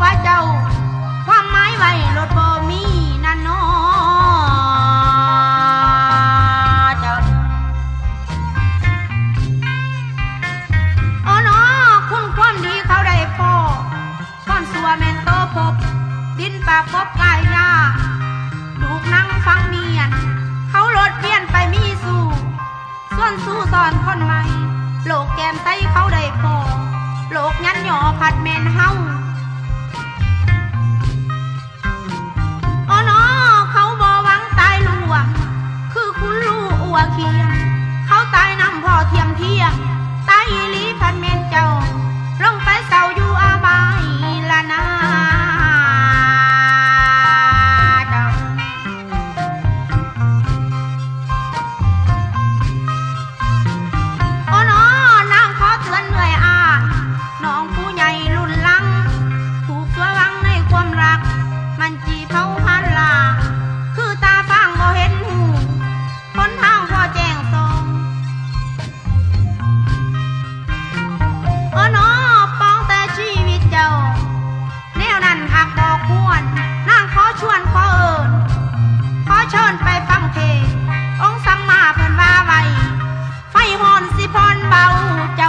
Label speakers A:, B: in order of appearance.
A: พระเจ้าความหมายไว้รถบ่มีนั่นนองคุ้นความดีเขาได้พอความสวยแมนโตปดินปากพบกายยาลูกนั่งฟังเมียน เขารถเบี้ยนไปมีสู่ส่วนสู้สอนคนใหม่โลกแกมไตเขาได้พอโลกงันหยอผัดเมนเฮา พรเบาใจ